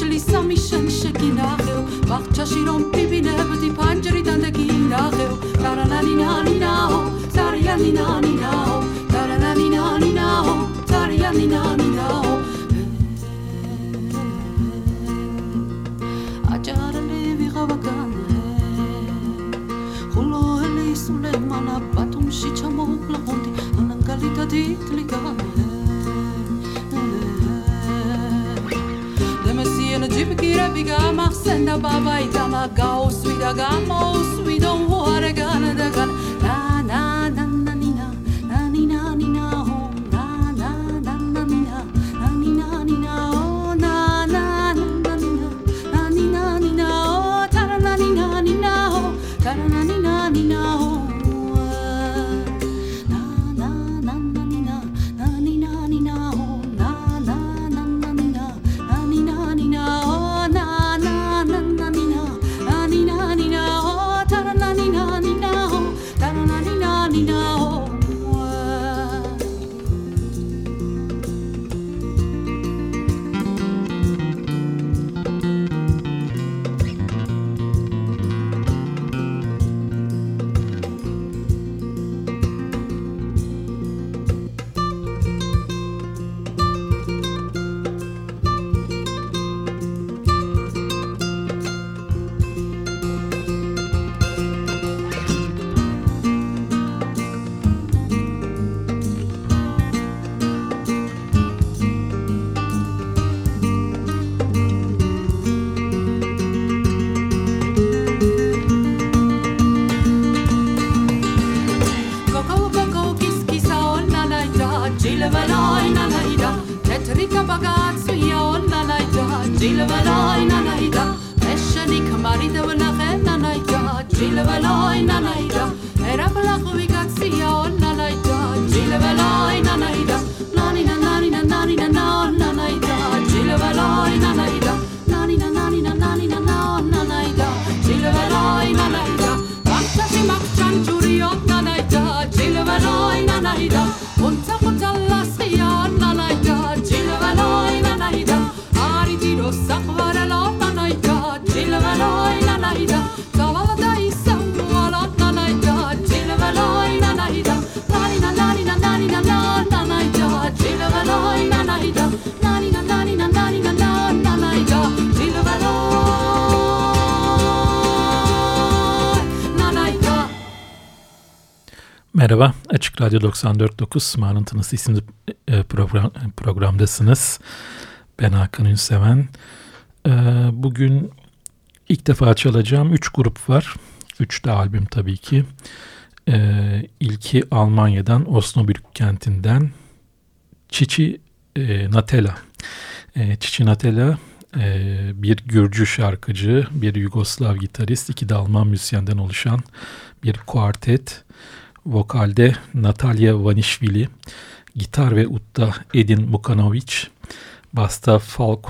Jeśli sami się przeginali, warcia się da babai, da magaus, da gamos, Radyo 94.9 Mağrıntınız isimli e, program, programdasınız. Ben Hakan Ünseven. E, bugün ilk defa çalacağım üç grup var. Üç de albüm tabii ki. E, ilki Almanya'dan, Osnabrück kentinden Çiçi Natella. Çiçi Natella Ee, bir Gürcü şarkıcı, bir Yugoslav gitarist, iki de Alman müzisyenden oluşan bir kuartet. Vokalde Natalia Vanishvili, gitar ve utta Edin Mukanovic, basta Falk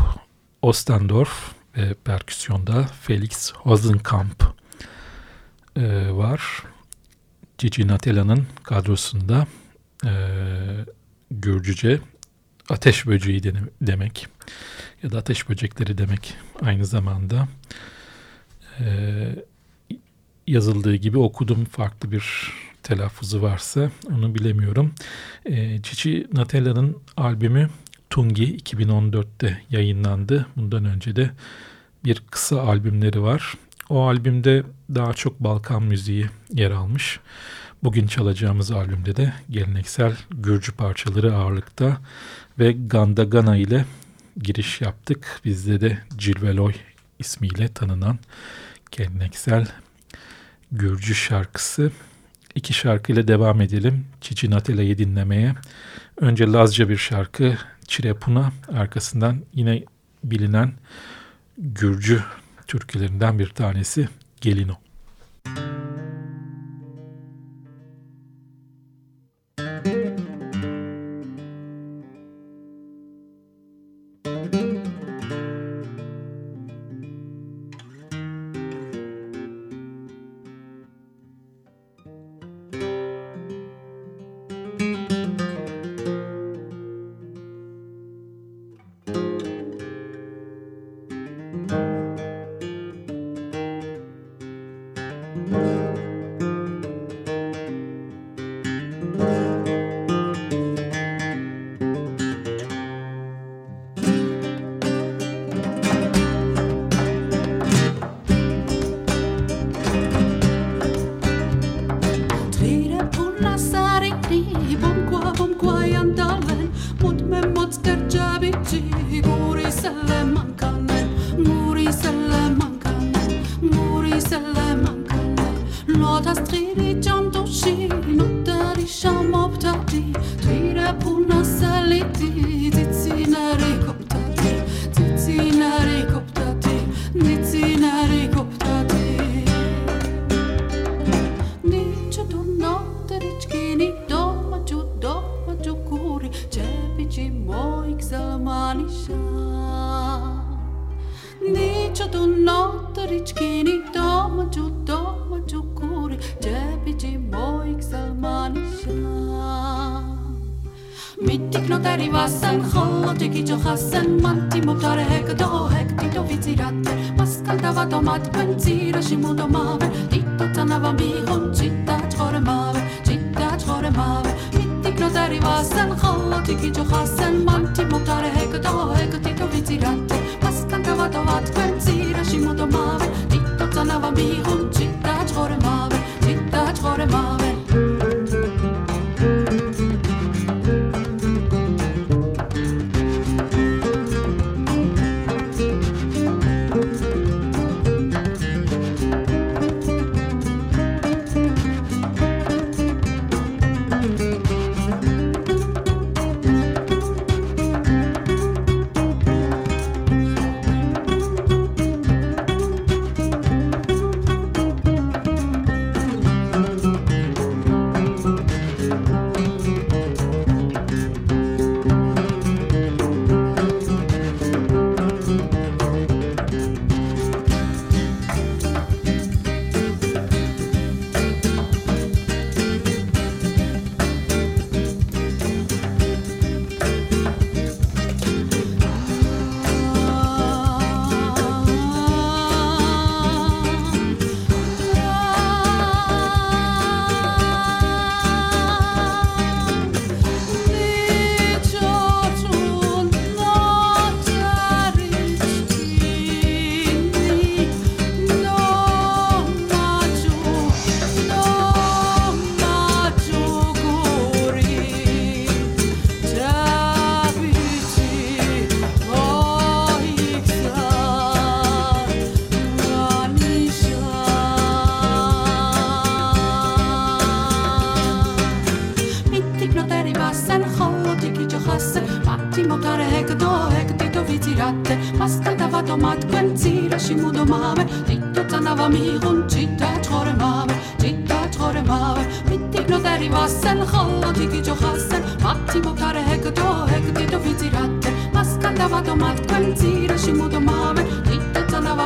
Ostendorf ve perküsyonda Felix Hosenkamp e, var. Cici Natella'nın kadrosunda e, Gürcüce ateş böceği demek ya da ateş böcekleri demek aynı zamanda. E, yazıldığı gibi okudum farklı bir telaffuzu varsa onu bilemiyorum. E, Cici Natella'nın albümü Tungi 2014'te yayınlandı. Bundan önce de bir kısa albümleri var. O albümde daha çok Balkan müziği yer almış. Bugün çalacağımız albümde de geleneksel Gürcü parçaları ağırlıkta ve Gandagana ile giriş yaptık. Bizde de Cilveloy ismiyle tanınan geleneksel Gürcü şarkısı. İki şarkıyla devam edelim. Çiçi Natela'yı dinlemeye. Önce Lazca bir şarkı Çirepuna arkasından yine bilinen Gürcü türkülerinden bir tanesi Gelino.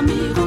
conmigo.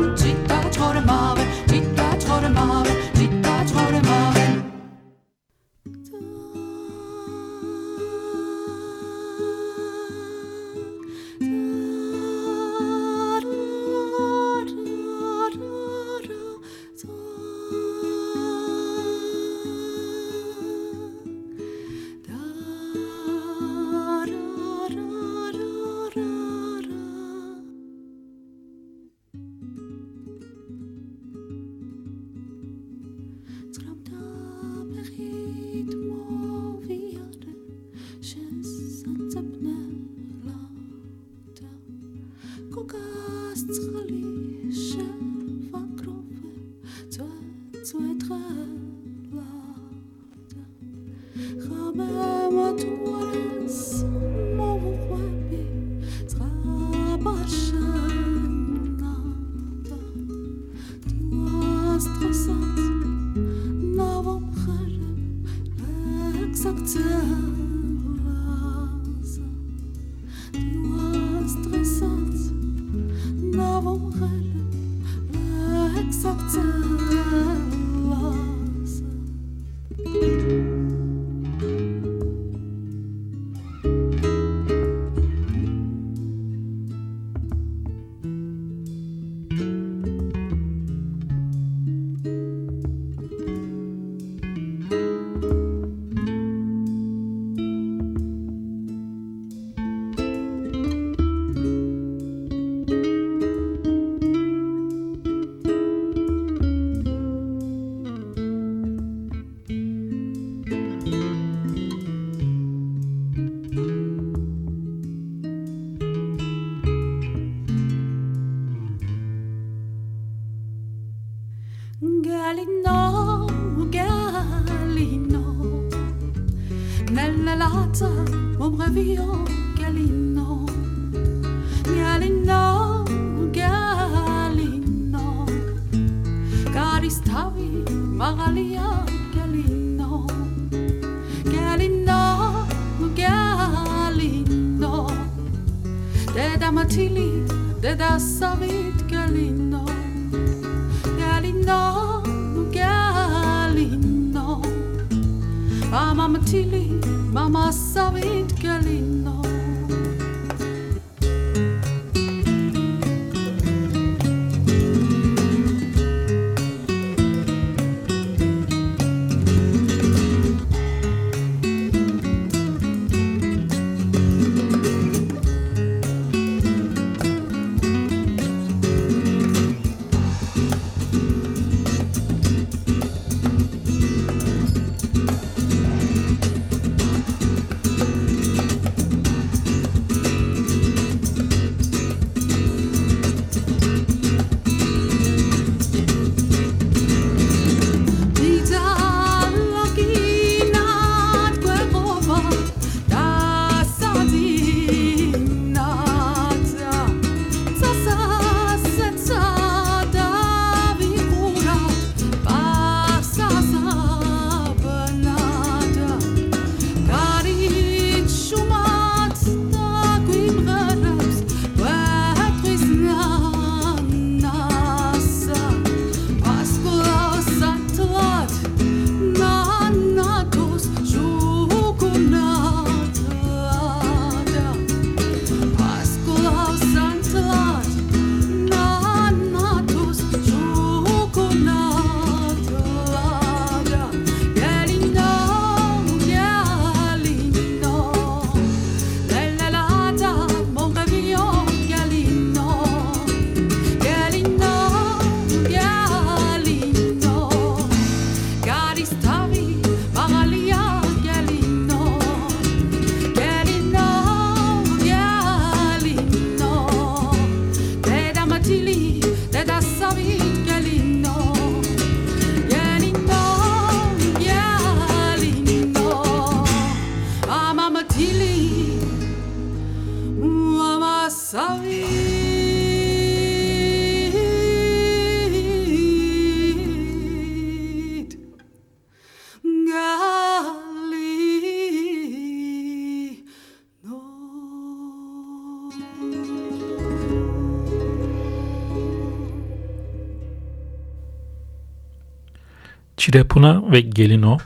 Çirepuna ve Gelino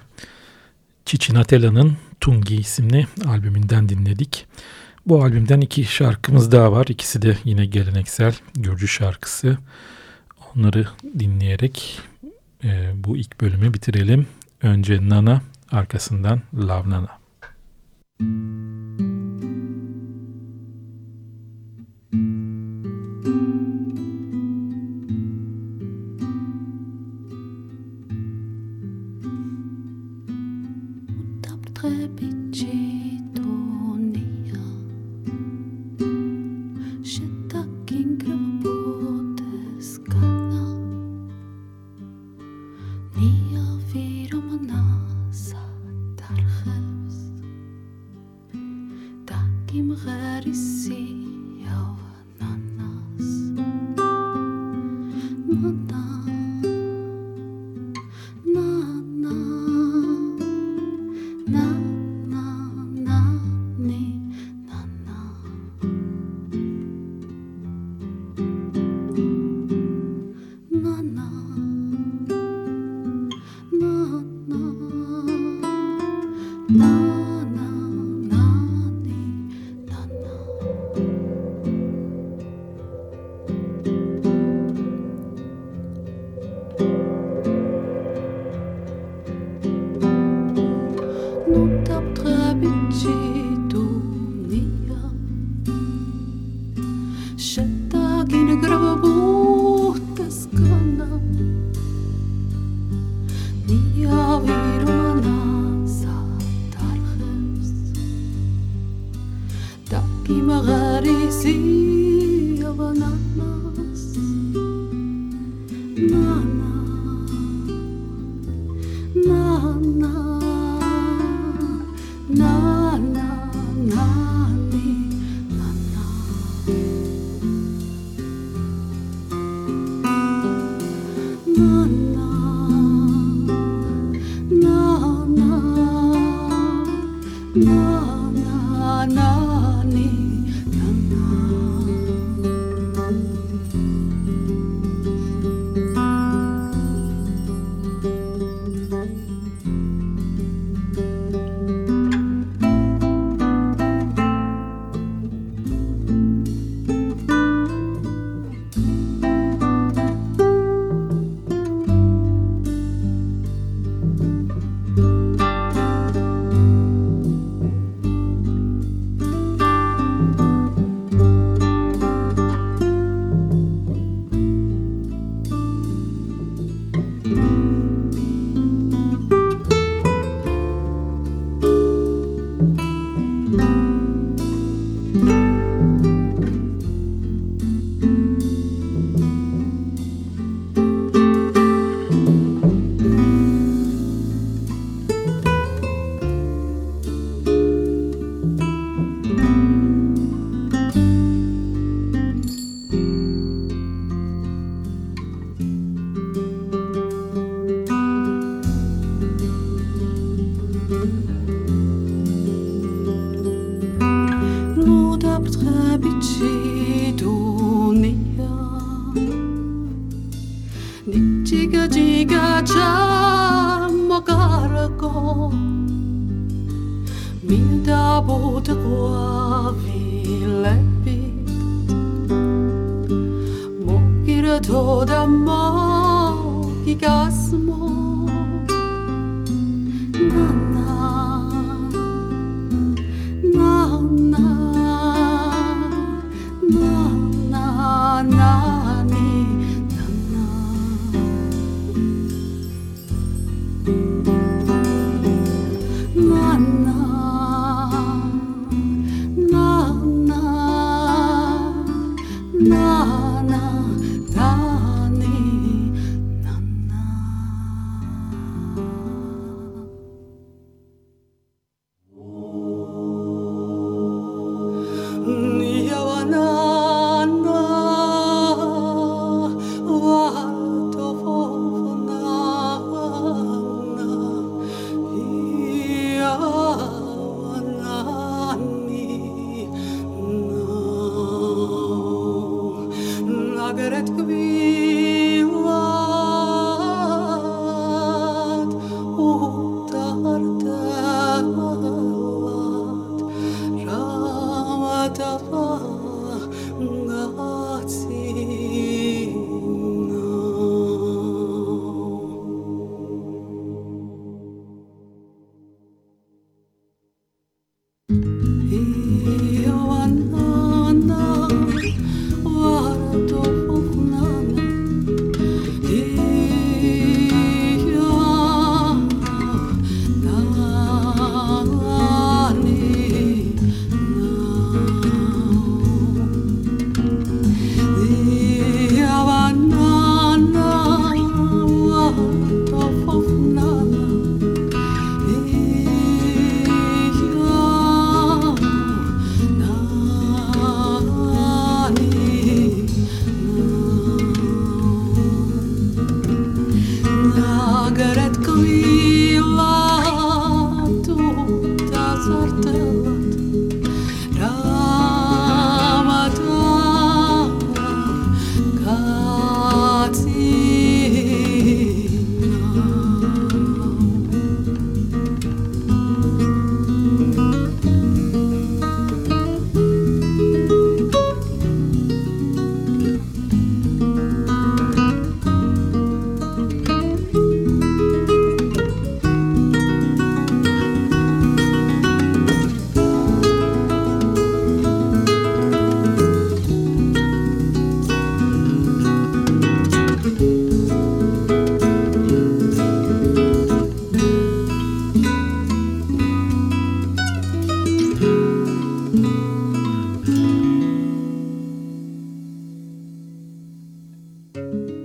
Cicinatela'nın Tungi isimli albümünden dinledik. Bu albümden iki şarkımız daha var. İkisi de yine geleneksel Gürcü şarkısı. Onları dinleyerek e, bu ilk bölümü bitirelim. Önce Nana, arkasından Lav Paris. żółte głowi lepit Mogir to da mogi Nana. Müzik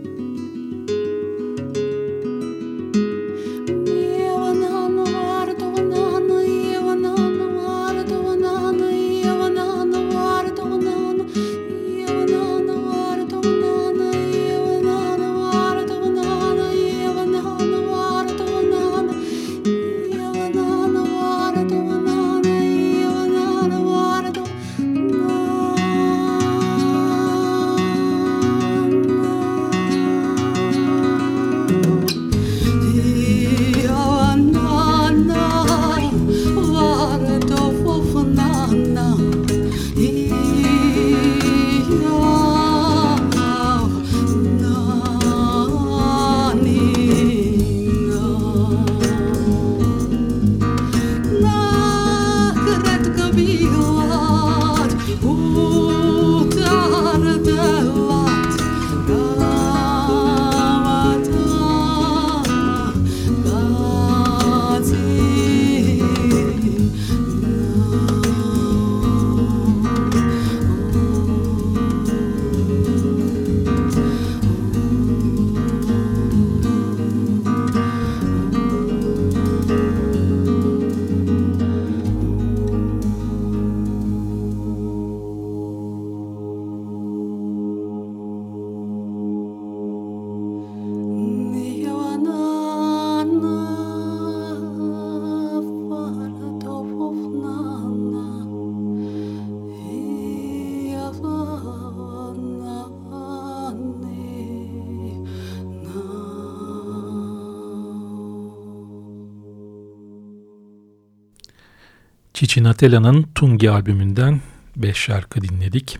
Cicinatella'nın Tungi albümünden 5 şarkı dinledik.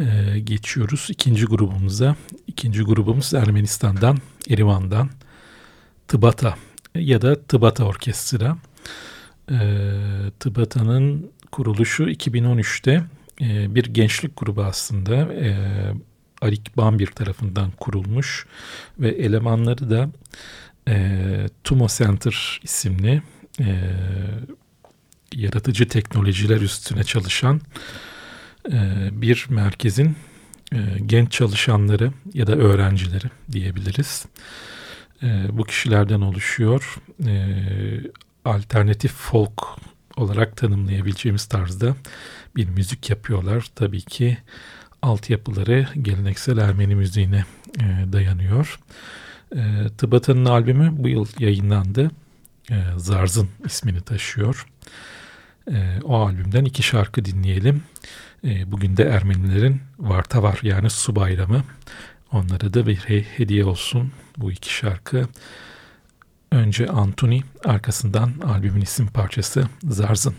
Ee, geçiyoruz ikinci grubumuza. İkinci grubumuz Ermenistan'dan, Erivan'dan Tıbata ya da Tıbata Orkestra. Ee, Tıbata'nın kuruluşu 2013'te e, bir gençlik grubu aslında. E, Arik Bambir tarafından kurulmuş ve elemanları da e, Tumo Center isimli e, yaratıcı teknolojiler üstüne çalışan e, bir merkezin e, genç çalışanları ya da öğrencileri diyebiliriz. E, bu kişilerden oluşuyor. Alternatif folk olarak tanımlayabileceğimiz tarzda bir müzik yapıyorlar. Tabii ki altyapıları geleneksel Ermeni müziğine dayanıyor. Tıbata'nın albümü bu yıl yayınlandı. Zarzın ismini taşıyor. E, o albümden iki şarkı dinleyelim. E, bugün de Ermenilerin Varta var yani su bayramı. Onlara da bir hediye olsun bu iki şarkı. Önce Antoni, arkasından albümün isim parçası Zarzın.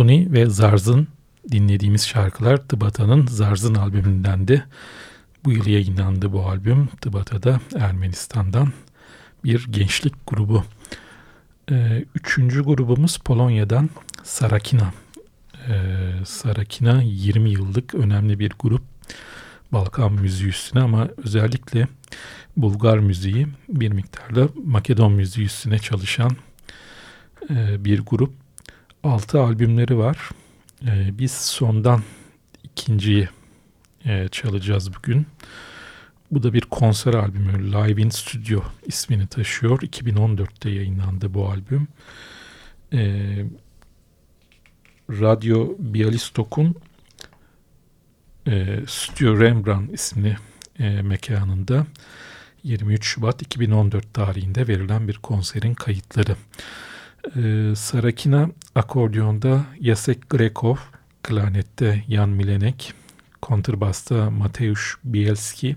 Anthony ve Zarz'ın dinlediğimiz şarkılar Tıbata'nın Zarz'ın albümündendi. Bu yıl yayınlandı bu albüm. Tıbata'da Ermenistan'dan bir gençlik grubu. Ee, üçüncü grubumuz Polonya'dan Sarakina. Ee, Sarakina 20 yıllık önemli bir grup. Balkan müziği üstüne ama özellikle Bulgar müziği bir miktarda Makedon müziği üstüne çalışan e, bir grup. Altı albümleri var. E, biz sondan ikinciyi e, çalacağız bugün. Bu da bir konser albümü. Live in Studio ismini taşıyor. 2014'te yayınlandı bu albüm. E, Radyo Bialystok'un e, Rembrandt isimli e, mekanında 23 Şubat 2014 tarihinde verilen bir konserin kayıtları. E, Sarakina akordiyonda Jacek Grekov, klarnette Jan Milenek, kontrbasta Mateusz Bielski,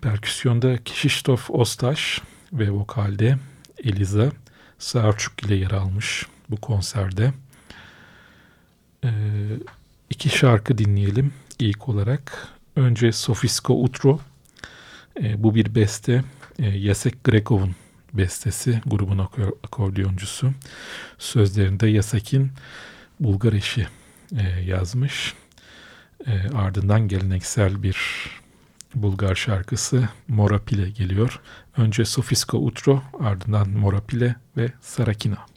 perküsyonda Krzysztof Ostaş ve vokalde Eliza Sarçuk ile yer almış bu konserde. Ee, iki şarkı dinleyelim ilk olarak. Önce Sofisko Utro. Ee, bu bir beste. Ee, Yasek Grekov'un bestesi. Grubun akordiyoncusu. Sözlerinde Yasek'in Bulgar eşi e, yazmış. E, ardından geleneksel bir Bulgar şarkısı Morapile geliyor. Önce Sofisko Utro, ardından Morapile ve Sarakina.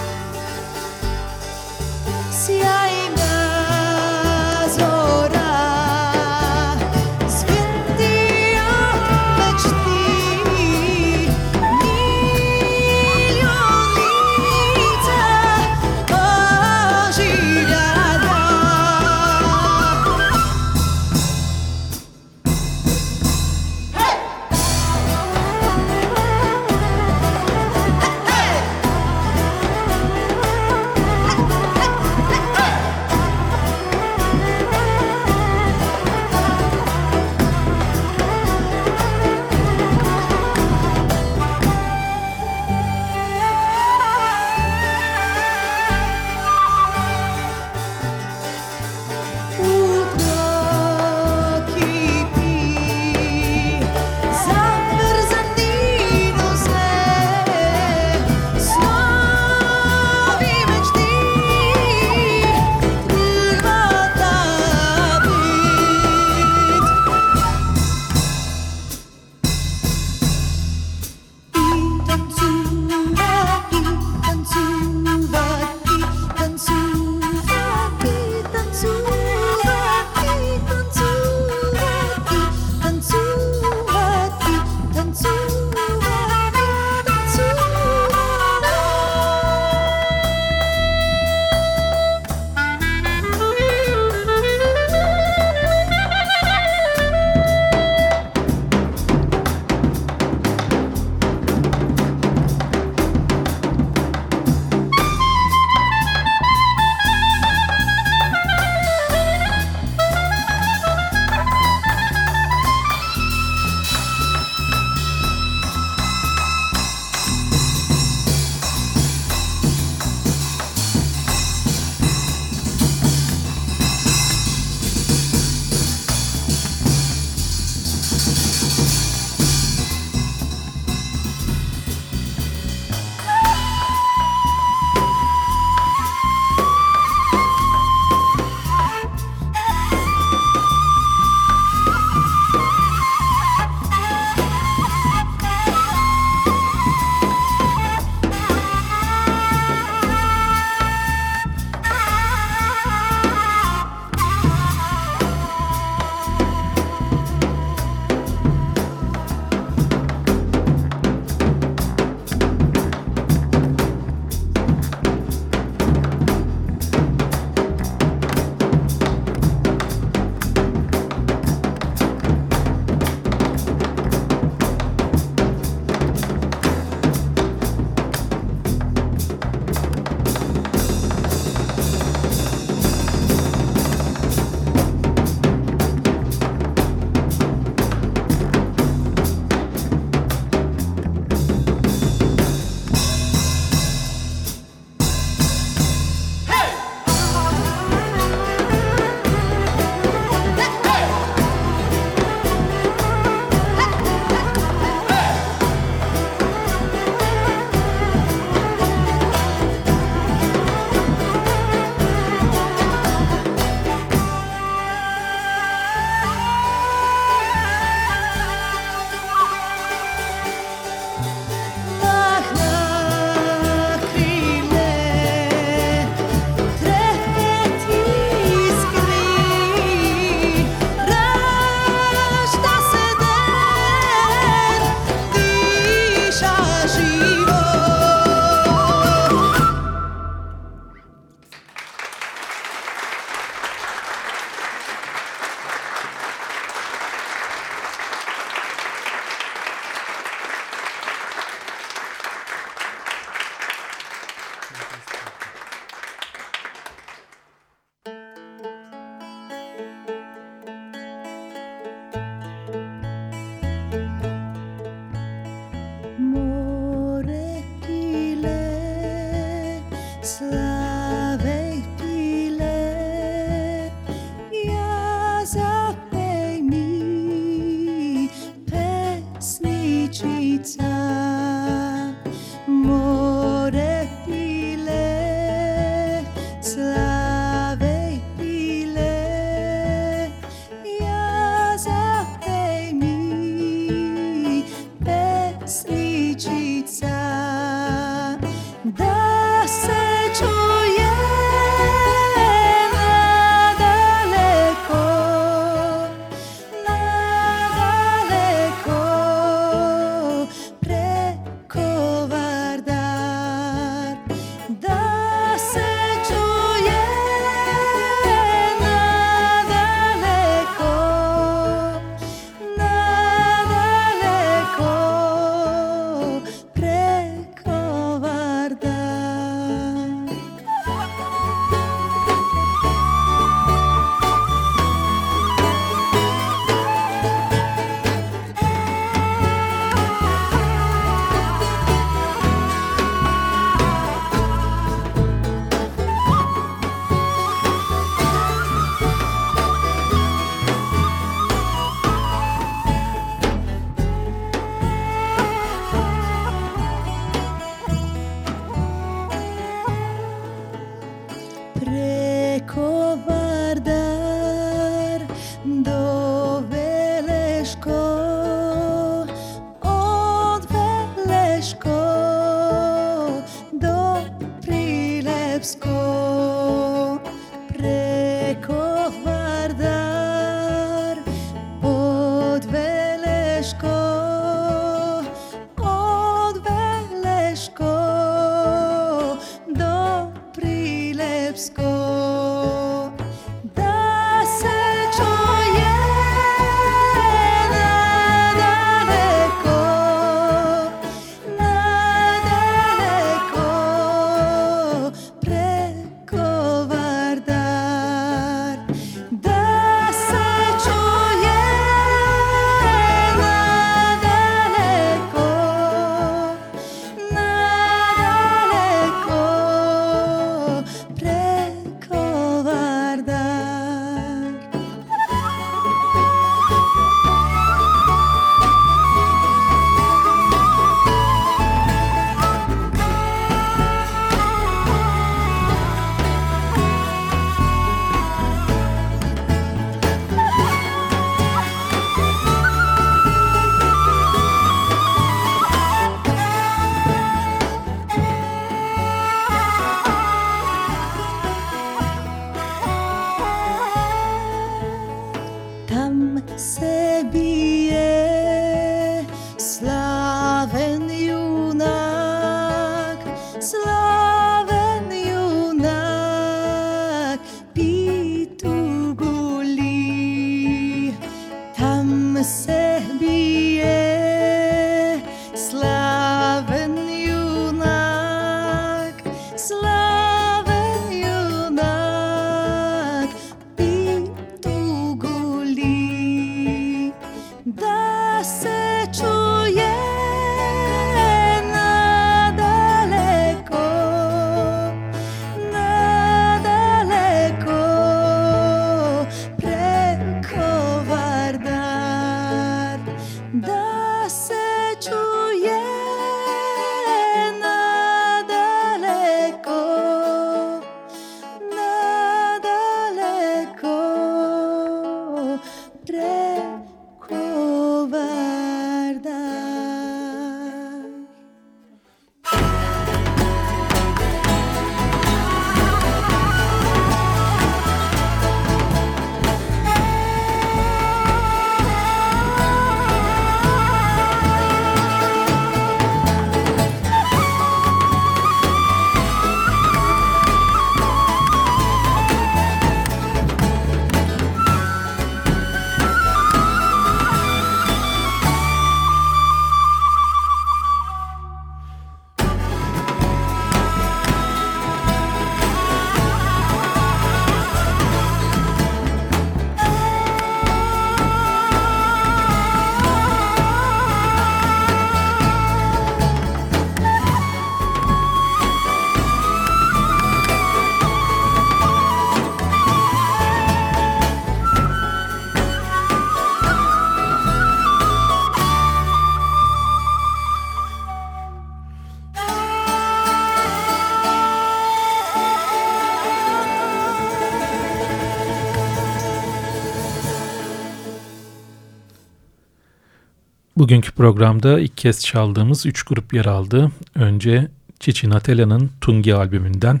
Bugünkü programda ilk kez çaldığımız üç grup yer aldı. Önce Çiçi Natela'nın Tungi albümünden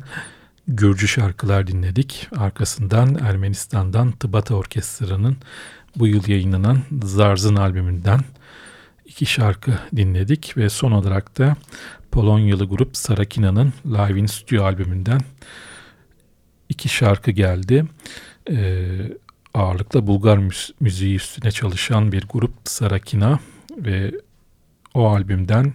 Gürcü şarkılar dinledik. Arkasından Ermenistan'dan Tıbata Orkestra'nın bu yıl yayınlanan Zarzın albümünden iki şarkı dinledik ve son olarak da Polonyalı grup Sarakina'nın Live in Studio albümünden iki şarkı geldi. Ee, ağırlıkla Bulgar müziği üstüne çalışan bir grup Sarakina ve o albümden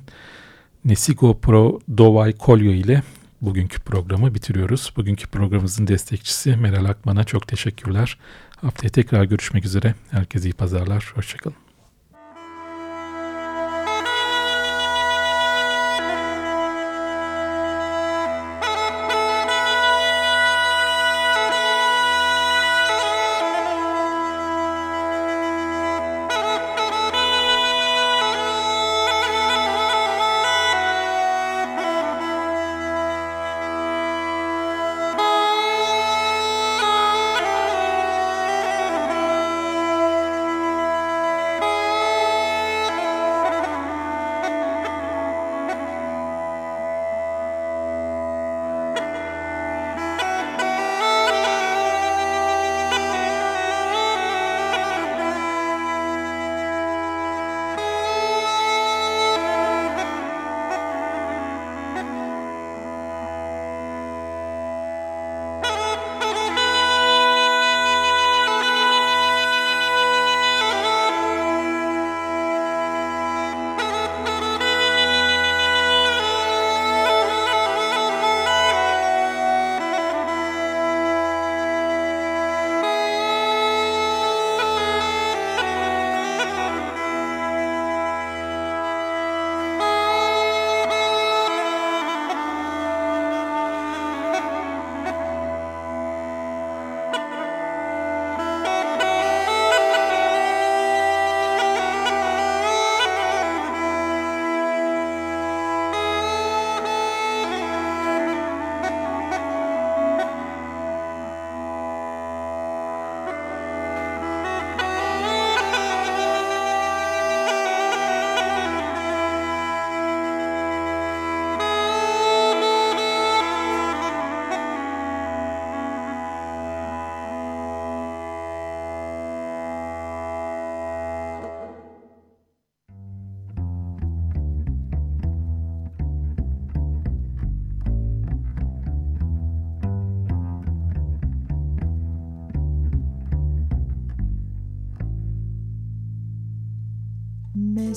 Nesigo Pro Dovay Kolyo ile bugünkü programı bitiriyoruz. Bugünkü programımızın destekçisi Meral Akman'a çok teşekkürler. Haftaya tekrar görüşmek üzere. Herkese iyi pazarlar. Hoşçakalın.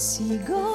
seagull.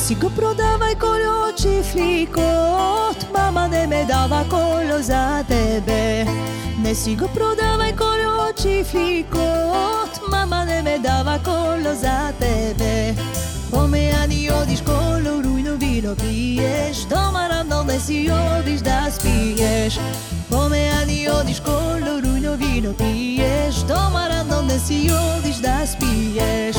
Mesiku prodavaj koljoči flikot Mama ne me dava koljo za tebe Mesiku prodavaj koljoči flikot Mama ne me dava koljo za tebe Pomejani odi školu, rujno vino piješ Doma nam donesi odiš da spiješ Pomejani odi školu, rujno vino piješ Doma nam donesi odiš da spiješ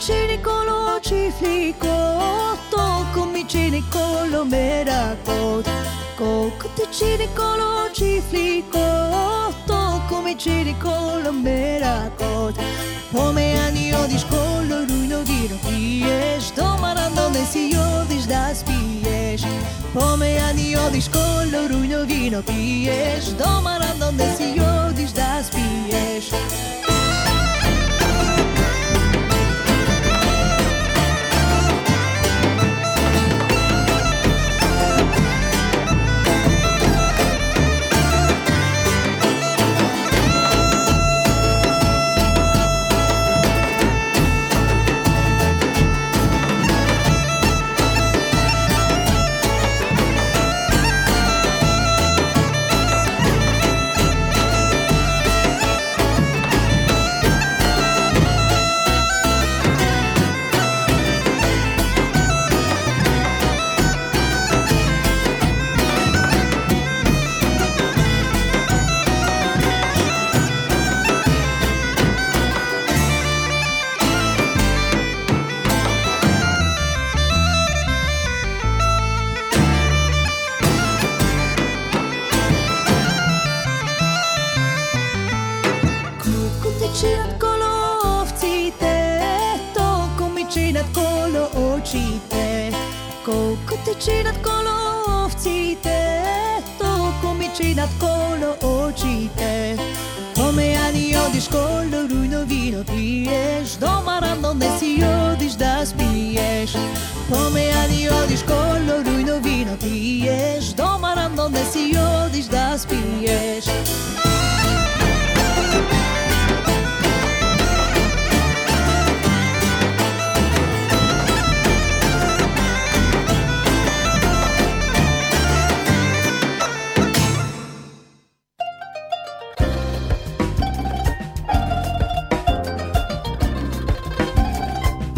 vicini colo ciflico Tocco micini colo meraco Coco ticini colo ciflico Tocco micini colo meraco Pome ani odis colo ruino giro pies Domarando de si odis das pies Pome ani odis colo ruino giro pies Domarando de si odis das pies